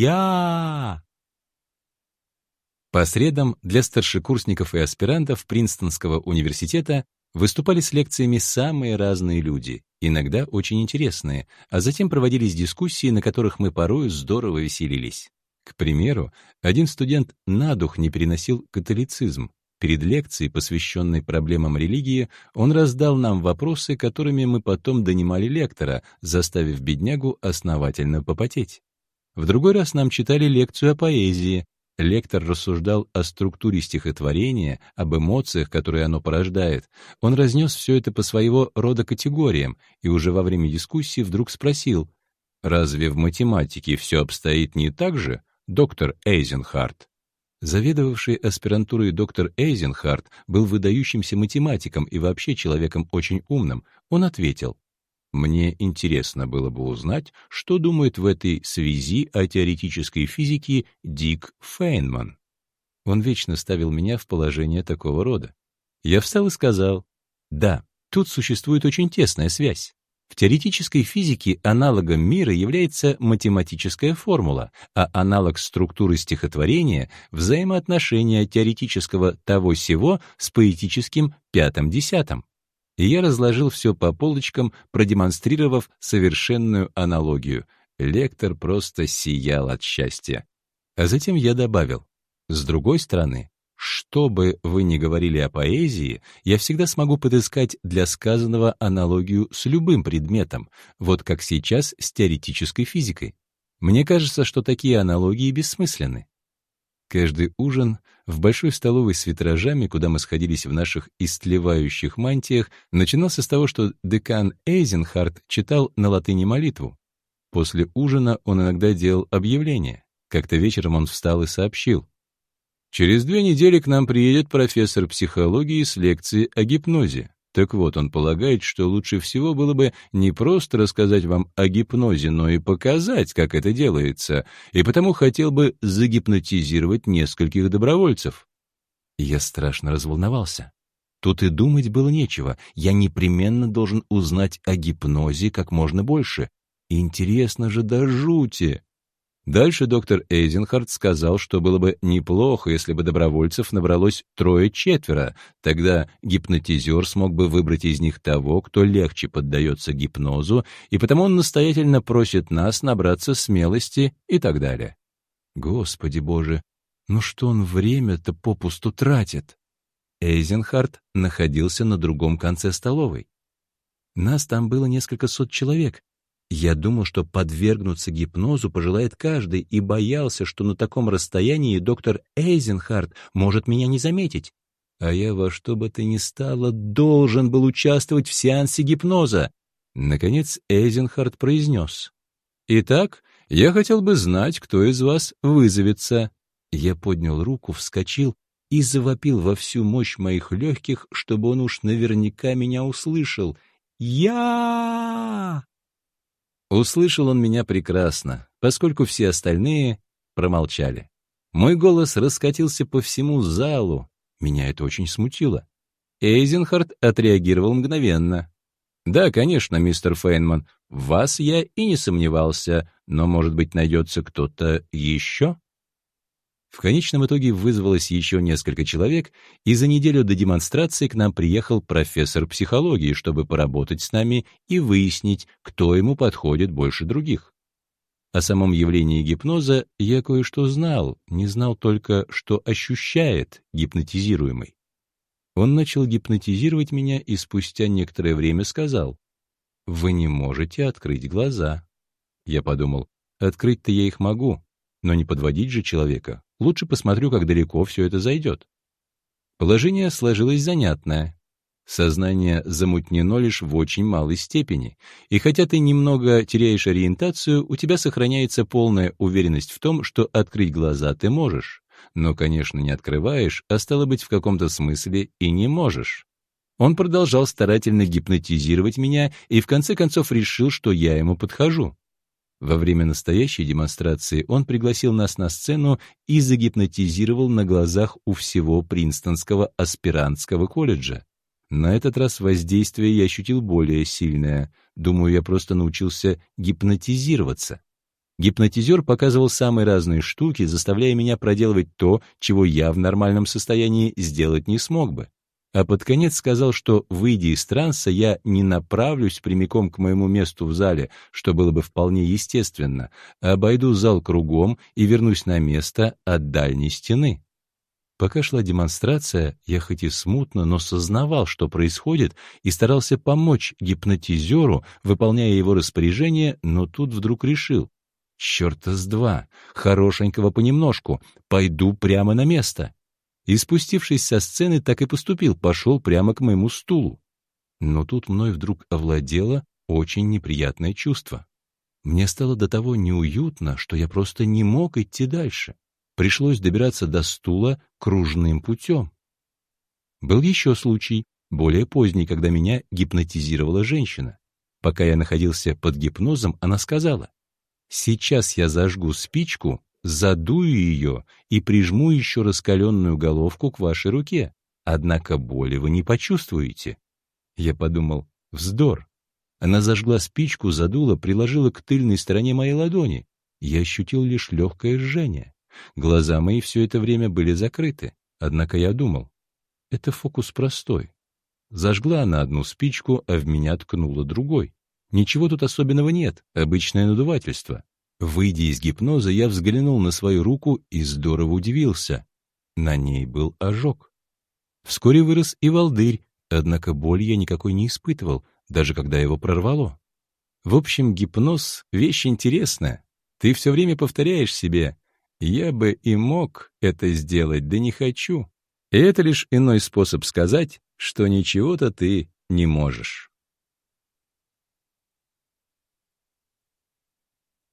«Я!» По средам для старшекурсников и аспирантов Принстонского университета выступали с лекциями самые разные люди, иногда очень интересные, а затем проводились дискуссии, на которых мы порою здорово веселились. К примеру, один студент на дух не переносил католицизм. Перед лекцией, посвященной проблемам религии, он раздал нам вопросы, которыми мы потом донимали лектора, заставив беднягу основательно попотеть. В другой раз нам читали лекцию о поэзии, Лектор рассуждал о структуре стихотворения, об эмоциях, которые оно порождает. Он разнес все это по своего рода категориям и уже во время дискуссии вдруг спросил, «Разве в математике все обстоит не так же, доктор Эйзенхарт?» Заведовавший аспирантурой доктор Эйзенхарт был выдающимся математиком и вообще человеком очень умным. Он ответил, мне интересно было бы узнать, что думает в этой связи о теоретической физике Дик Фейнман. Он вечно ставил меня в положение такого рода. Я встал и сказал, да, тут существует очень тесная связь. В теоретической физике аналогом мира является математическая формула, а аналог структуры стихотворения — взаимоотношения теоретического того-сего с поэтическим пятым-десятым и я разложил все по полочкам, продемонстрировав совершенную аналогию. Лектор просто сиял от счастья. А затем я добавил, с другой стороны, что бы вы ни говорили о поэзии, я всегда смогу подыскать для сказанного аналогию с любым предметом, вот как сейчас с теоретической физикой. Мне кажется, что такие аналогии бессмысленны. Каждый ужин в большой столовой с витражами, куда мы сходились в наших истлевающих мантиях, начинался с того, что декан Эйзенхарт читал на латыни молитву. После ужина он иногда делал объявление. Как-то вечером он встал и сообщил. «Через две недели к нам приедет профессор психологии с лекцией о гипнозе. Так вот, он полагает, что лучше всего было бы не просто рассказать вам о гипнозе, но и показать, как это делается, и потому хотел бы загипнотизировать нескольких добровольцев. Я страшно разволновался. Тут и думать было нечего. Я непременно должен узнать о гипнозе как можно больше. Интересно же до жути. Дальше доктор Эйзенхард сказал, что было бы неплохо, если бы добровольцев набралось трое-четверо, тогда гипнотизер смог бы выбрать из них того, кто легче поддается гипнозу, и потому он настоятельно просит нас набраться смелости и так далее. Господи Боже, ну что он время-то попусту тратит? Эйзенхард находился на другом конце столовой. Нас там было несколько сот человек, я думал, что подвергнуться гипнозу пожелает каждый, и боялся, что на таком расстоянии доктор Эйзенхарт может меня не заметить. А я во что бы то ни стало должен был участвовать в сеансе гипноза. Наконец Эйзенхарт произнес. «Итак, я хотел бы знать, кто из вас вызовется». Я поднял руку, вскочил и завопил во всю мощь моих легких, чтобы он уж наверняка меня услышал. «Я!» Услышал он меня прекрасно, поскольку все остальные промолчали. Мой голос раскатился по всему залу. Меня это очень смутило. Эйзенхард отреагировал мгновенно. «Да, конечно, мистер Фейнман, вас я и не сомневался, но, может быть, найдется кто-то еще?» В конечном итоге вызвалось еще несколько человек, и за неделю до демонстрации к нам приехал профессор психологии, чтобы поработать с нами и выяснить, кто ему подходит больше других. О самом явлении гипноза я кое-что знал, не знал только, что ощущает гипнотизируемый. Он начал гипнотизировать меня и спустя некоторое время сказал, «Вы не можете открыть глаза». Я подумал, открыть-то я их могу, но не подводить же человека. Лучше посмотрю, как далеко все это зайдет. Положение сложилось занятное. Сознание замутнено лишь в очень малой степени, и хотя ты немного теряешь ориентацию, у тебя сохраняется полная уверенность в том, что открыть глаза ты можешь, но, конечно, не открываешь, а стало быть, в каком-то смысле и не можешь. Он продолжал старательно гипнотизировать меня и в конце концов решил, что я ему подхожу. Во время настоящей демонстрации он пригласил нас на сцену и загипнотизировал на глазах у всего Принстонского аспирантского колледжа. На этот раз воздействие я ощутил более сильное. Думаю, я просто научился гипнотизироваться. Гипнотизер показывал самые разные штуки, заставляя меня проделывать то, чего я в нормальном состоянии сделать не смог бы. А под конец сказал, что, выйдя из транса, я не направлюсь прямиком к моему месту в зале, что было бы вполне естественно, а обойду зал кругом и вернусь на место от дальней стены. Пока шла демонстрация, я хоть и смутно, но сознавал, что происходит, и старался помочь гипнотизеру, выполняя его распоряжение, но тут вдруг решил. Черта с два, хорошенького понемножку, пойду прямо на место. И спустившись со сцены, так и поступил, пошел прямо к моему стулу. Но тут мной вдруг овладело очень неприятное чувство. Мне стало до того неуютно, что я просто не мог идти дальше пришлось добираться до стула кружным путем. Был еще случай, более поздний, когда меня гипнотизировала женщина. Пока я находился под гипнозом, она сказала, «Сейчас я зажгу спичку, задую ее и прижму еще раскаленную головку к вашей руке, однако боли вы не почувствуете». Я подумал, вздор. Она зажгла спичку, задула, приложила к тыльной стороне моей ладони. Я ощутил лишь легкое жжение. Глаза мои все это время были закрыты, однако я думал, это фокус простой. Зажгла она одну спичку, а в меня ткнула другой. Ничего тут особенного нет, обычное надувательство. Выйдя из гипноза, я взглянул на свою руку и здорово удивился. На ней был ожог. Вскоре вырос и волдырь, однако боль я никакой не испытывал, даже когда его прорвало. В общем, гипноз — вещь интересная. Ты все время повторяешь себе я бы и мог это сделать, да не хочу. И это лишь иной способ сказать, что ничего-то ты не можешь.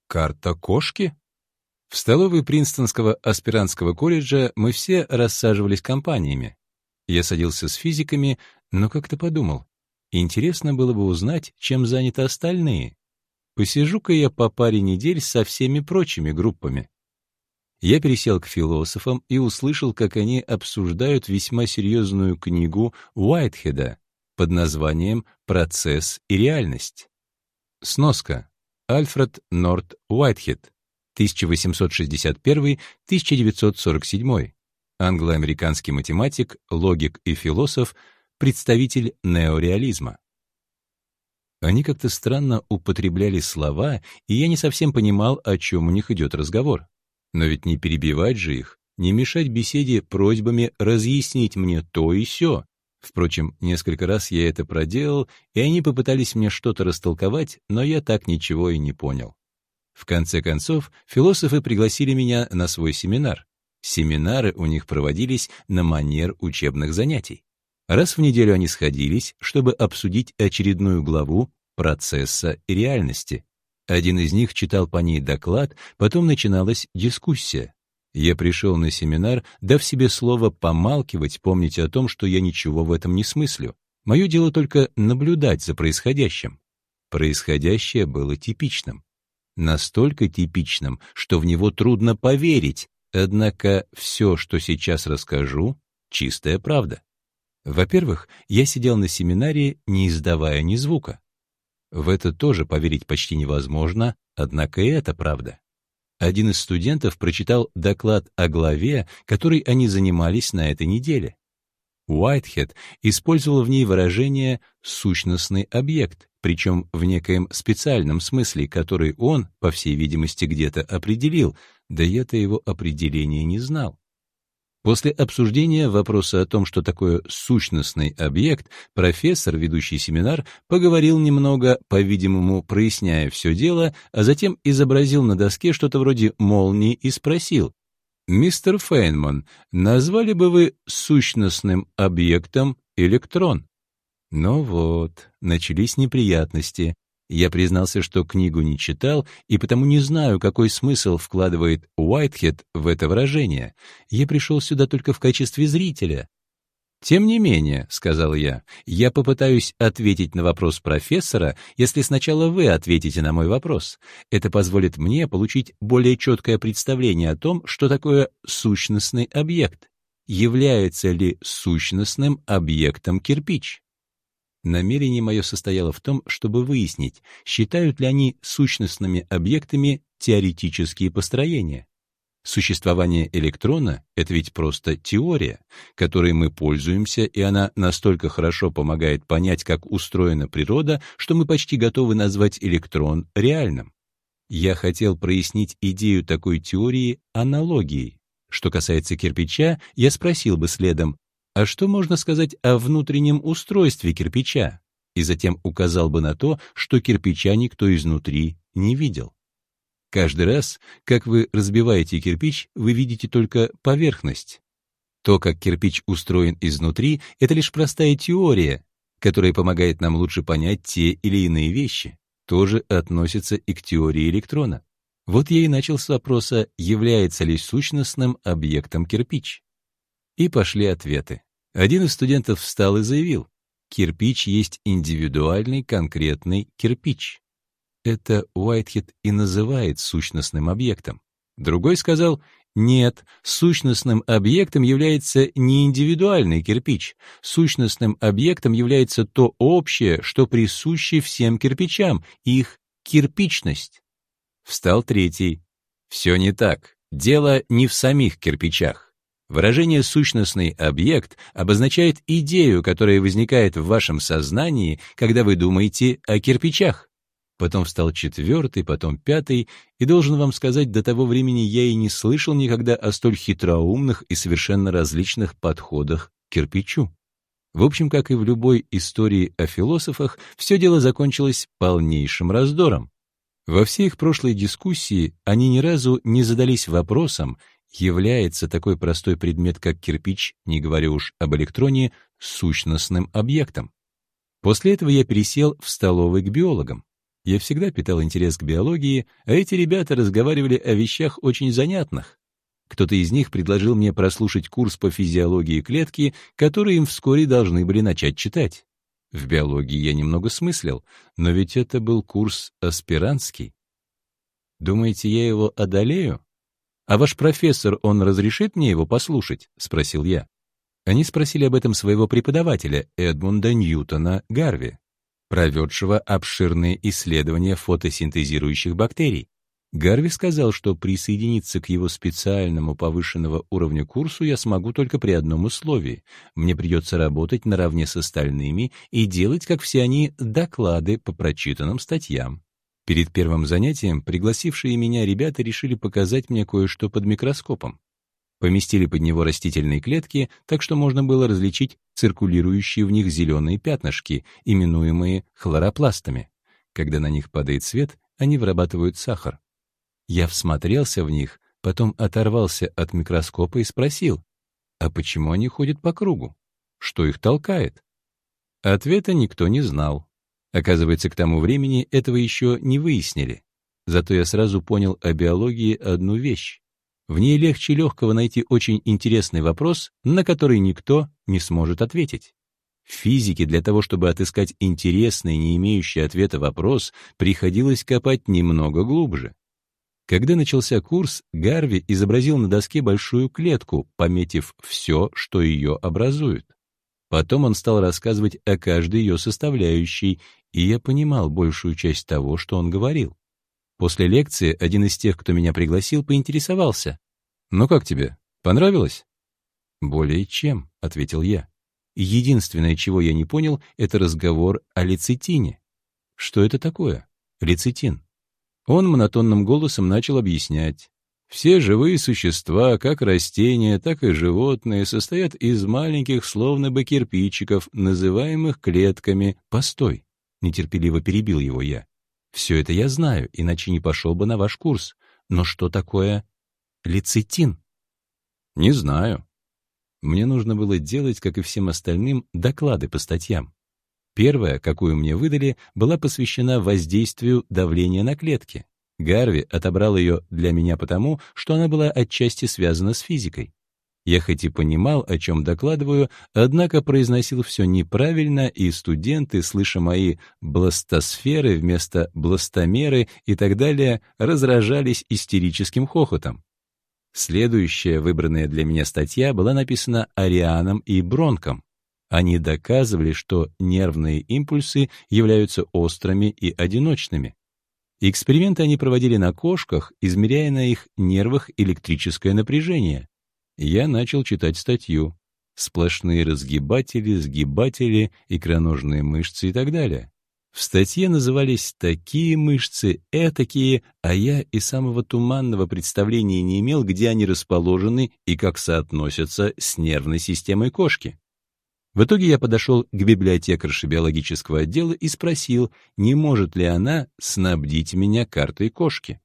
Карта кошки? В столовой Принстонского аспирантского колледжа мы все рассаживались компаниями. Я садился с физиками, но как-то подумал, интересно было бы узнать, чем заняты остальные. Посижу-ка я по паре недель со всеми прочими группами. Я пересел к философам и услышал, как они обсуждают весьма серьезную книгу Уайтхеда под названием «Процесс и реальность». Сноска. Альфред Норт Уайтхед, 1861-1947. Англо-американский математик, логик и философ, представитель неореализма. Они как-то странно употребляли слова, и я не совсем понимал, о чем у них идет разговор. Но ведь не перебивать же их, не мешать беседе просьбами разъяснить мне то и сё. Впрочем, несколько раз я это проделал, и они попытались мне что-то растолковать, но я так ничего и не понял. В конце концов, философы пригласили меня на свой семинар. Семинары у них проводились на манер учебных занятий. Раз в неделю они сходились, чтобы обсудить очередную главу процесса и реальности. Один из них читал по ней доклад, потом начиналась дискуссия. Я пришел на семинар, дав себе слово помалкивать, помнить о том, что я ничего в этом не смыслю. Мое дело только наблюдать за происходящим. Происходящее было типичным. Настолько типичным, что в него трудно поверить, однако все, что сейчас расскажу, чистая правда. Во-первых, я сидел на семинаре, не издавая ни звука. В это тоже поверить почти невозможно, однако и это правда. Один из студентов прочитал доклад о главе, которой они занимались на этой неделе. Уайтхед использовал в ней выражение «сущностный объект», причем в некоем специальном смысле, который он, по всей видимости, где-то определил, да я-то его определения не знал. После обсуждения вопроса о том, что такое сущностный объект, профессор, ведущий семинар, поговорил немного, по-видимому, проясняя все дело, а затем изобразил на доске что-то вроде молнии и спросил, «Мистер Фейнман, назвали бы вы сущностным объектом электрон?» Ну вот, начались неприятности. Я признался, что книгу не читал и потому не знаю, какой смысл вкладывает Уайтхед в это выражение. Я пришел сюда только в качестве зрителя. «Тем не менее», — сказал я, — «я попытаюсь ответить на вопрос профессора, если сначала вы ответите на мой вопрос. Это позволит мне получить более четкое представление о том, что такое сущностный объект. Является ли сущностным объектом кирпич?» Намерение мое состояло в том, чтобы выяснить, считают ли они сущностными объектами теоретические построения. Существование электрона — это ведь просто теория, которой мы пользуемся, и она настолько хорошо помогает понять, как устроена природа, что мы почти готовы назвать электрон реальным. Я хотел прояснить идею такой теории аналогией. Что касается кирпича, я спросил бы следом, а что можно сказать о внутреннем устройстве кирпича? И затем указал бы на то, что кирпича никто изнутри не видел. Каждый раз, как вы разбиваете кирпич, вы видите только поверхность. То, как кирпич устроен изнутри, это лишь простая теория, которая помогает нам лучше понять те или иные вещи. Тоже относится и к теории электрона. Вот я и начал с вопроса, является ли сущностным объектом кирпич. И пошли ответы. Один из студентов встал и заявил, кирпич есть индивидуальный конкретный кирпич это Уайтхед и называет сущностным объектом. Другой сказал, нет, сущностным объектом является не индивидуальный кирпич. Сущностным объектом является то общее, что присуще всем кирпичам, их кирпичность. Встал третий. Все не так. Дело не в самих кирпичах. Выражение «сущностный объект» обозначает идею, которая возникает в вашем сознании, когда вы думаете о кирпичах потом встал четвертый, потом пятый, и должен вам сказать, до того времени я и не слышал никогда о столь хитроумных и совершенно различных подходах к кирпичу. В общем, как и в любой истории о философах, все дело закончилось полнейшим раздором. Во всей их прошлой дискуссии они ни разу не задались вопросом, является такой простой предмет, как кирпич, не говоря уж об электроне, сущностным объектом. После этого я пересел в столовой к биологам. Я всегда питал интерес к биологии, а эти ребята разговаривали о вещах очень занятных. Кто-то из них предложил мне прослушать курс по физиологии клетки, который им вскоре должны были начать читать. В биологии я немного смыслил, но ведь это был курс аспирантский. Думаете, я его одолею? А ваш профессор, он разрешит мне его послушать? Спросил я. Они спросили об этом своего преподавателя, Эдмунда Ньютона Гарви проведшего обширные исследования фотосинтезирующих бактерий. Гарви сказал, что присоединиться к его специальному повышенного уровня курсу я смогу только при одном условии. Мне придется работать наравне с остальными и делать, как все они, доклады по прочитанным статьям. Перед первым занятием пригласившие меня ребята решили показать мне кое-что под микроскопом. Поместили под него растительные клетки, так что можно было различить циркулирующие в них зеленые пятнышки, именуемые хлоропластами. Когда на них падает свет, они вырабатывают сахар. Я всмотрелся в них, потом оторвался от микроскопа и спросил, а почему они ходят по кругу? Что их толкает? Ответа никто не знал. Оказывается, к тому времени этого еще не выяснили. Зато я сразу понял о биологии одну вещь. В ней легче легкого найти очень интересный вопрос, на который никто не сможет ответить. В физике для того, чтобы отыскать интересный, не имеющий ответа вопрос, приходилось копать немного глубже. Когда начался курс, Гарви изобразил на доске большую клетку, пометив все, что ее образует. Потом он стал рассказывать о каждой ее составляющей, и я понимал большую часть того, что он говорил. После лекции один из тех, кто меня пригласил, поинтересовался. «Ну как тебе? Понравилось?» «Более чем», — ответил я. «Единственное, чего я не понял, это разговор о лецитине». «Что это такое? Лецитин?» Он монотонным голосом начал объяснять. Все живые существа, как растения, так и животные, состоят из маленьких, словно бы кирпичиков, называемых клетками. «Постой!» — нетерпеливо перебил его я. Все это я знаю, иначе не пошел бы на ваш курс. Но что такое лецитин? Не знаю. Мне нужно было делать, как и всем остальным, доклады по статьям. Первая, какую мне выдали, была посвящена воздействию давления на клетки. Гарви отобрал ее для меня потому, что она была отчасти связана с физикой. Я хоть и понимал, о чем докладываю, однако произносил все неправильно, и студенты, слыша мои бластосферы вместо бластомеры и так далее, разражались истерическим хохотом. Следующая выбранная для меня статья была написана Арианом и Бронком. Они доказывали, что нервные импульсы являются острыми и одиночными. Эксперименты они проводили на кошках, измеряя на их нервах электрическое напряжение. Я начал читать статью. Сплошные разгибатели, сгибатели, икроножные мышцы и так далее. В статье назывались такие мышцы, этакие, а я и самого туманного представления не имел, где они расположены и как соотносятся с нервной системой кошки. В итоге я подошел к библиотекарше биологического отдела и спросил, не может ли она снабдить меня картой кошки.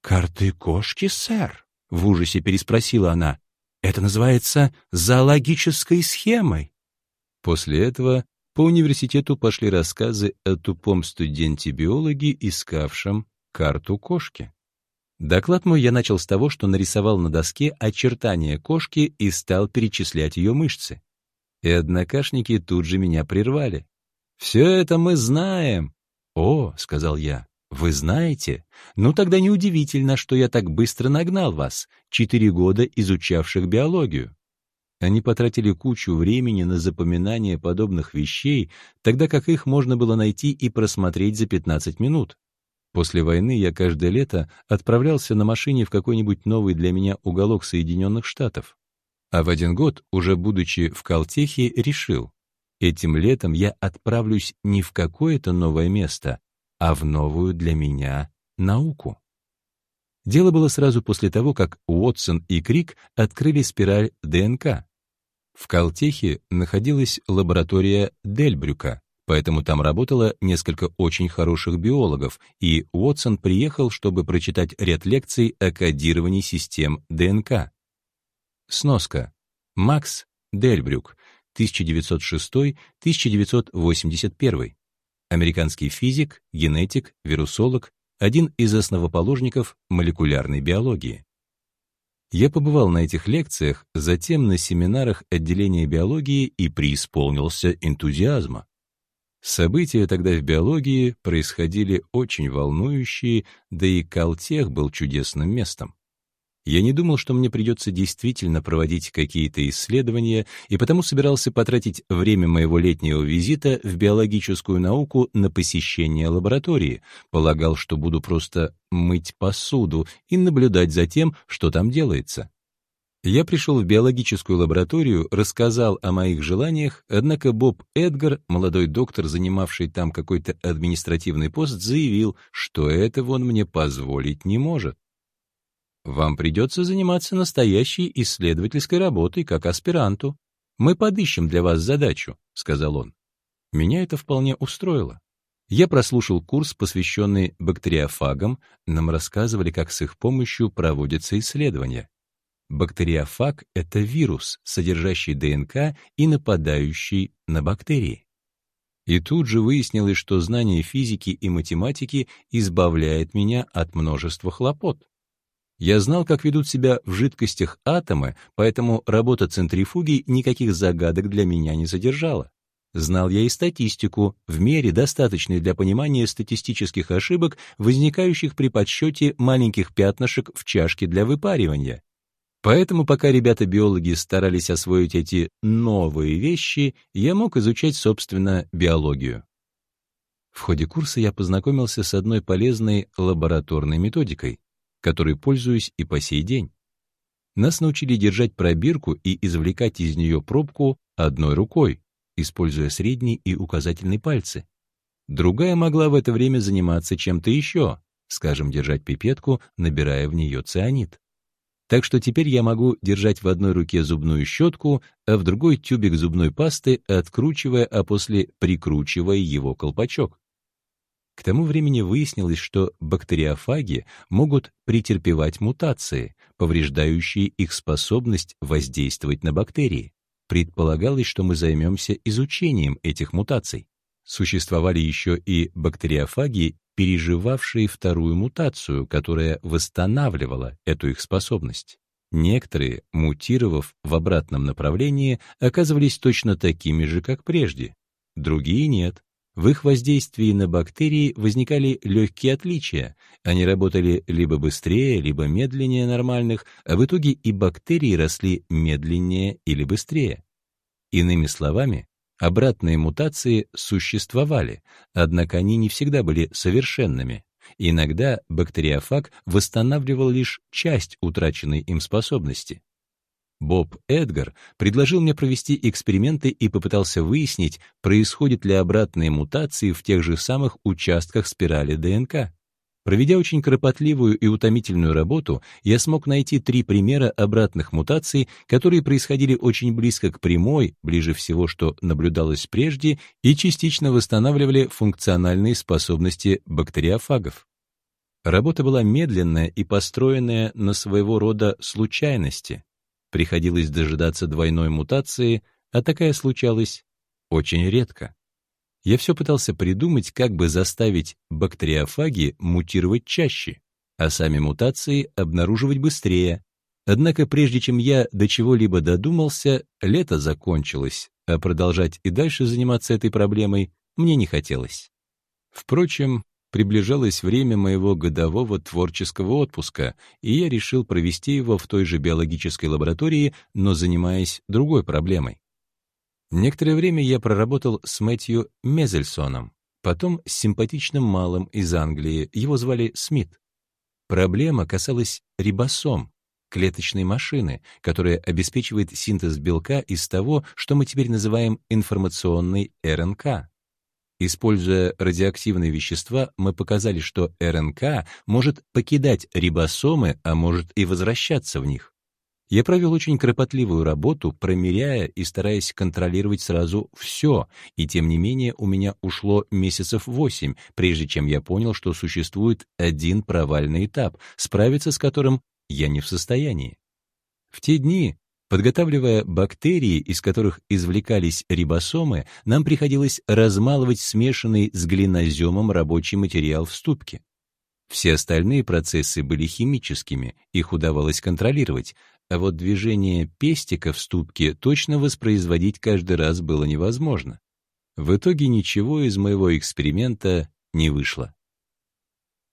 «Картой кошки, сэр?» — в ужасе переспросила она. «Это называется зоологической схемой». После этого по университету пошли рассказы о тупом студенте-биологе, искавшем карту кошки. Доклад мой я начал с того, что нарисовал на доске очертания кошки и стал перечислять ее мышцы и однокашники тут же меня прервали. «Все это мы знаем!» «О», — сказал я, — «вы знаете? Ну тогда неудивительно, что я так быстро нагнал вас, четыре года изучавших биологию». Они потратили кучу времени на запоминание подобных вещей, тогда как их можно было найти и просмотреть за 15 минут. После войны я каждое лето отправлялся на машине в какой-нибудь новый для меня уголок Соединенных Штатов. А в один год, уже будучи в Калтехе, решил, этим летом я отправлюсь не в какое-то новое место, а в новую для меня науку. Дело было сразу после того, как Уотсон и Крик открыли спираль ДНК. В Калтехе находилась лаборатория Дельбрюка, поэтому там работало несколько очень хороших биологов, и Уотсон приехал, чтобы прочитать ряд лекций о кодировании систем ДНК. Сноска. Макс Дельбрюк, 1906-1981. Американский физик, генетик, вирусолог, один из основоположников молекулярной биологии. Я побывал на этих лекциях, затем на семинарах отделения биологии и преисполнился энтузиазма. События тогда в биологии происходили очень волнующие, да и Калтех был чудесным местом. Я не думал, что мне придется действительно проводить какие-то исследования, и потому собирался потратить время моего летнего визита в биологическую науку на посещение лаборатории. Полагал, что буду просто мыть посуду и наблюдать за тем, что там делается. Я пришел в биологическую лабораторию, рассказал о моих желаниях, однако Боб Эдгар, молодой доктор, занимавший там какой-то административный пост, заявил, что этого он мне позволить не может. Вам придется заниматься настоящей исследовательской работой, как аспиранту. Мы подыщем для вас задачу», — сказал он. Меня это вполне устроило. Я прослушал курс, посвященный бактериофагам, нам рассказывали, как с их помощью проводятся исследования. Бактериофаг — это вирус, содержащий ДНК и нападающий на бактерии. И тут же выяснилось, что знание физики и математики избавляет меня от множества хлопот. Я знал, как ведут себя в жидкостях атомы, поэтому работа центрифуги никаких загадок для меня не содержала. Знал я и статистику, в мере достаточной для понимания статистических ошибок, возникающих при подсчете маленьких пятнышек в чашке для выпаривания. Поэтому, пока ребята-биологи старались освоить эти новые вещи, я мог изучать, собственно, биологию. В ходе курса я познакомился с одной полезной лабораторной методикой которой пользуюсь и по сей день. Нас научили держать пробирку и извлекать из нее пробку одной рукой, используя средний и указательный пальцы. Другая могла в это время заниматься чем-то еще, скажем, держать пипетку, набирая в нее цианид. Так что теперь я могу держать в одной руке зубную щетку, а в другой тюбик зубной пасты, откручивая, а после прикручивая его колпачок. К тому времени выяснилось, что бактериофаги могут претерпевать мутации, повреждающие их способность воздействовать на бактерии. Предполагалось, что мы займемся изучением этих мутаций. Существовали еще и бактериофаги, переживавшие вторую мутацию, которая восстанавливала эту их способность. Некоторые, мутировав в обратном направлении, оказывались точно такими же, как прежде. Другие нет, в их воздействии на бактерии возникали легкие отличия. Они работали либо быстрее, либо медленнее нормальных, а в итоге и бактерии росли медленнее или быстрее. Иными словами, обратные мутации существовали, однако они не всегда были совершенными. Иногда бактериофаг восстанавливал лишь часть утраченной им способности. Боб Эдгар предложил мне провести эксперименты и попытался выяснить, происходят ли обратные мутации в тех же самых участках спирали ДНК. Проведя очень кропотливую и утомительную работу, я смог найти три примера обратных мутаций, которые происходили очень близко к прямой, ближе всего, что наблюдалось прежде, и частично восстанавливали функциональные способности бактериофагов. Работа была медленная и построенная на своего рода случайности. Приходилось дожидаться двойной мутации, а такая случалась очень редко. Я все пытался придумать, как бы заставить бактериофаги мутировать чаще, а сами мутации обнаруживать быстрее. Однако прежде чем я до чего-либо додумался, лето закончилось, а продолжать и дальше заниматься этой проблемой мне не хотелось. Впрочем, приближалось время моего годового творческого отпуска, и я решил провести его в той же биологической лаборатории, но занимаясь другой проблемой. Некоторое время я проработал с Мэтью Мезельсоном, потом с симпатичным малым из Англии, его звали Смит. Проблема касалась рибосом, клеточной машины, которая обеспечивает синтез белка из того, что мы теперь называем информационной РНК. Используя радиоактивные вещества, мы показали, что РНК может покидать рибосомы, а может и возвращаться в них. Я провел очень кропотливую работу, промеряя и стараясь контролировать сразу все, и тем не менее у меня ушло месяцев восемь, прежде чем я понял, что существует один провальный этап, справиться с которым я не в состоянии. В те дни, подготавливая бактерии, из которых извлекались рибосомы, нам приходилось размалывать смешанный с глиноземом рабочий материал в ступке. Все остальные процессы были химическими, их удавалось контролировать, а вот движение пестика в ступке точно воспроизводить каждый раз было невозможно. В итоге ничего из моего эксперимента не вышло.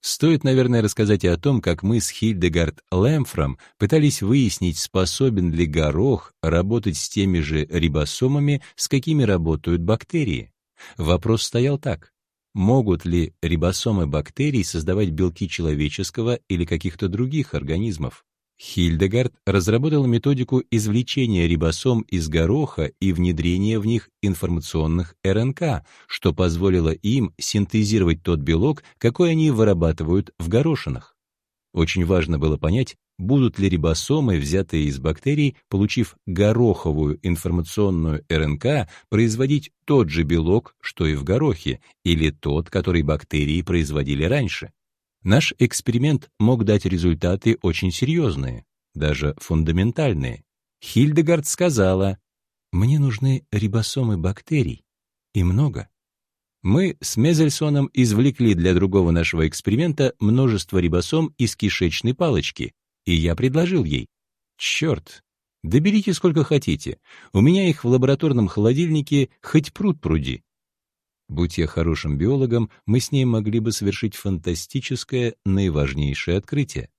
Стоит, наверное, рассказать и о том, как мы с Хильдегард Лэмфром пытались выяснить, способен ли горох работать с теми же рибосомами, с какими работают бактерии. Вопрос стоял так. Могут ли рибосомы бактерий создавать белки человеческого или каких-то других организмов? Хильдегард разработал методику извлечения рибосом из гороха и внедрения в них информационных РНК, что позволило им синтезировать тот белок, какой они вырабатывают в горошинах. Очень важно было понять, будут ли рибосомы, взятые из бактерий, получив гороховую информационную РНК, производить тот же белок, что и в горохе, или тот, который бактерии производили раньше. Наш эксперимент мог дать результаты очень серьезные, даже фундаментальные. Хильдегард сказала, «Мне нужны рибосомы бактерий, и много». Мы с Мезельсоном извлекли для другого нашего эксперимента множество рибосом из кишечной палочки, и я предложил ей, «Черт, доберите сколько хотите, у меня их в лабораторном холодильнике хоть пруд пруди». Будь я хорошим биологом, мы с ней могли бы совершить фантастическое, наиважнейшее открытие.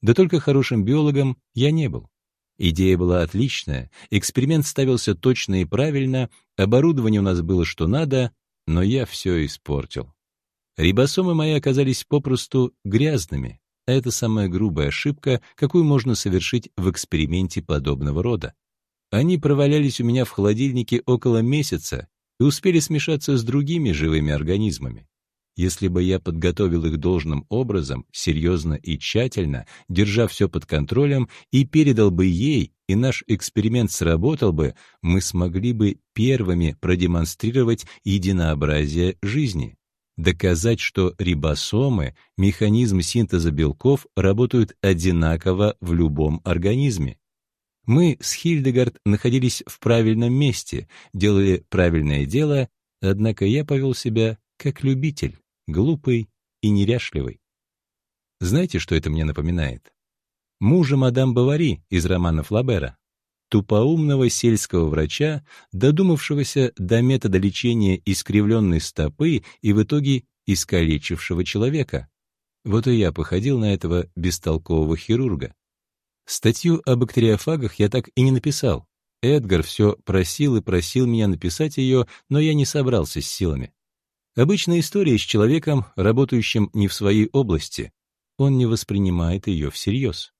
Да только хорошим биологом я не был. Идея была отличная, эксперимент ставился точно и правильно, оборудование у нас было что надо, но я все испортил. Рибосомы мои оказались попросту грязными, а это самая грубая ошибка, какую можно совершить в эксперименте подобного рода. Они провалялись у меня в холодильнике около месяца, и успели смешаться с другими живыми организмами. Если бы я подготовил их должным образом, серьезно и тщательно, держа все под контролем, и передал бы ей, и наш эксперимент сработал бы, мы смогли бы первыми продемонстрировать единообразие жизни. Доказать, что рибосомы, механизм синтеза белков, работают одинаково в любом организме. Мы с Хильдегард находились в правильном месте, делали правильное дело, однако я повел себя как любитель, глупый и неряшливый. Знаете, что это мне напоминает? Мужа мадам Бавари из романа Флабера, тупоумного сельского врача, додумавшегося до метода лечения искривленной стопы и в итоге искалечившего человека. Вот и я походил на этого бестолкового хирурга. Статью о бактериофагах я так и не написал. Эдгар все просил и просил меня написать ее, но я не собрался с силами. Обычная история с человеком, работающим не в своей области. Он не воспринимает ее всерьез.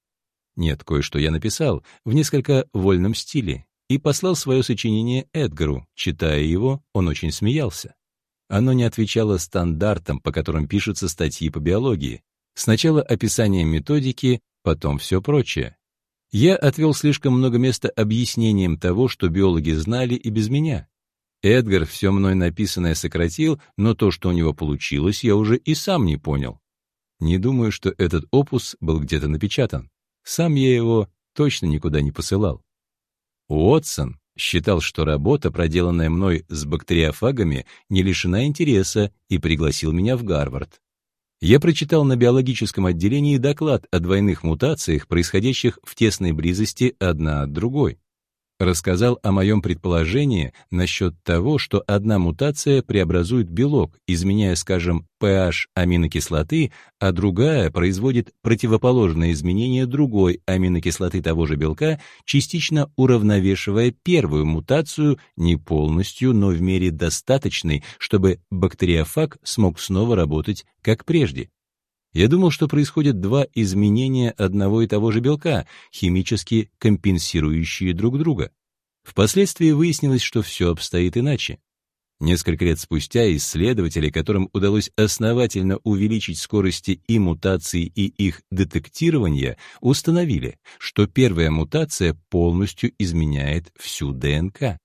Нет, кое-что я написал в несколько вольном стиле и послал свое сочинение Эдгару. Читая его, он очень смеялся. Оно не отвечало стандартам, по которым пишутся статьи по биологии. Сначала описание методики, потом все прочее. Я отвел слишком много места объяснением того, что биологи знали и без меня. Эдгар все мной написанное сократил, но то, что у него получилось, я уже и сам не понял. Не думаю, что этот опус был где-то напечатан. Сам я его точно никуда не посылал. Уотсон считал, что работа, проделанная мной с бактериофагами, не лишена интереса и пригласил меня в Гарвард. Я прочитал на биологическом отделении доклад о двойных мутациях, происходящих в тесной близости одна от другой рассказал о моем предположении насчет того, что одна мутация преобразует белок, изменяя, скажем, pH аминокислоты, а другая производит противоположное изменение другой аминокислоты того же белка, частично уравновешивая первую мутацию не полностью, но в мере достаточной, чтобы бактериофаг смог снова работать как прежде. Я думал, что происходят два изменения одного и того же белка, химически компенсирующие друг друга. Впоследствии выяснилось, что все обстоит иначе. Несколько лет спустя исследователи, которым удалось основательно увеличить скорости и мутаций, и их детектирования, установили, что первая мутация полностью изменяет всю ДНК.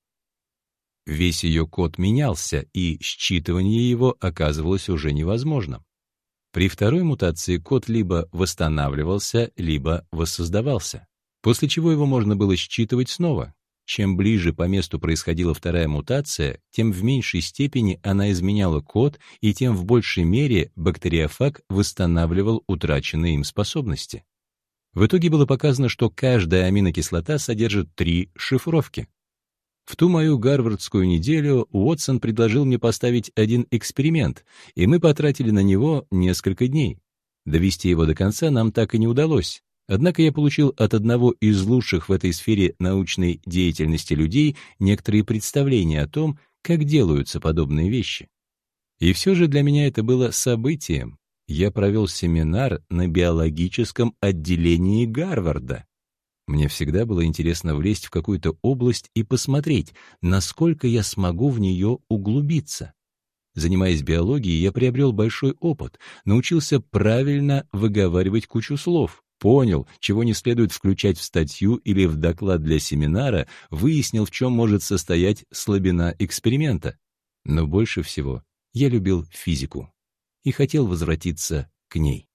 Весь ее код менялся, и считывание его оказывалось уже невозможным. При второй мутации код либо восстанавливался, либо воссоздавался, после чего его можно было считывать снова. Чем ближе по месту происходила вторая мутация, тем в меньшей степени она изменяла код, и тем в большей мере бактериофаг восстанавливал утраченные им способности. В итоге было показано, что каждая аминокислота содержит три шифровки. В ту мою гарвардскую неделю Уотсон предложил мне поставить один эксперимент, и мы потратили на него несколько дней. Довести его до конца нам так и не удалось. Однако я получил от одного из лучших в этой сфере научной деятельности людей некоторые представления о том, как делаются подобные вещи. И все же для меня это было событием. Я провел семинар на биологическом отделении Гарварда. Мне всегда было интересно влезть в какую-то область и посмотреть, насколько я смогу в нее углубиться. Занимаясь биологией, я приобрел большой опыт, научился правильно выговаривать кучу слов, понял, чего не следует включать в статью или в доклад для семинара, выяснил, в чем может состоять слабина эксперимента. Но больше всего я любил физику и хотел возвратиться к ней.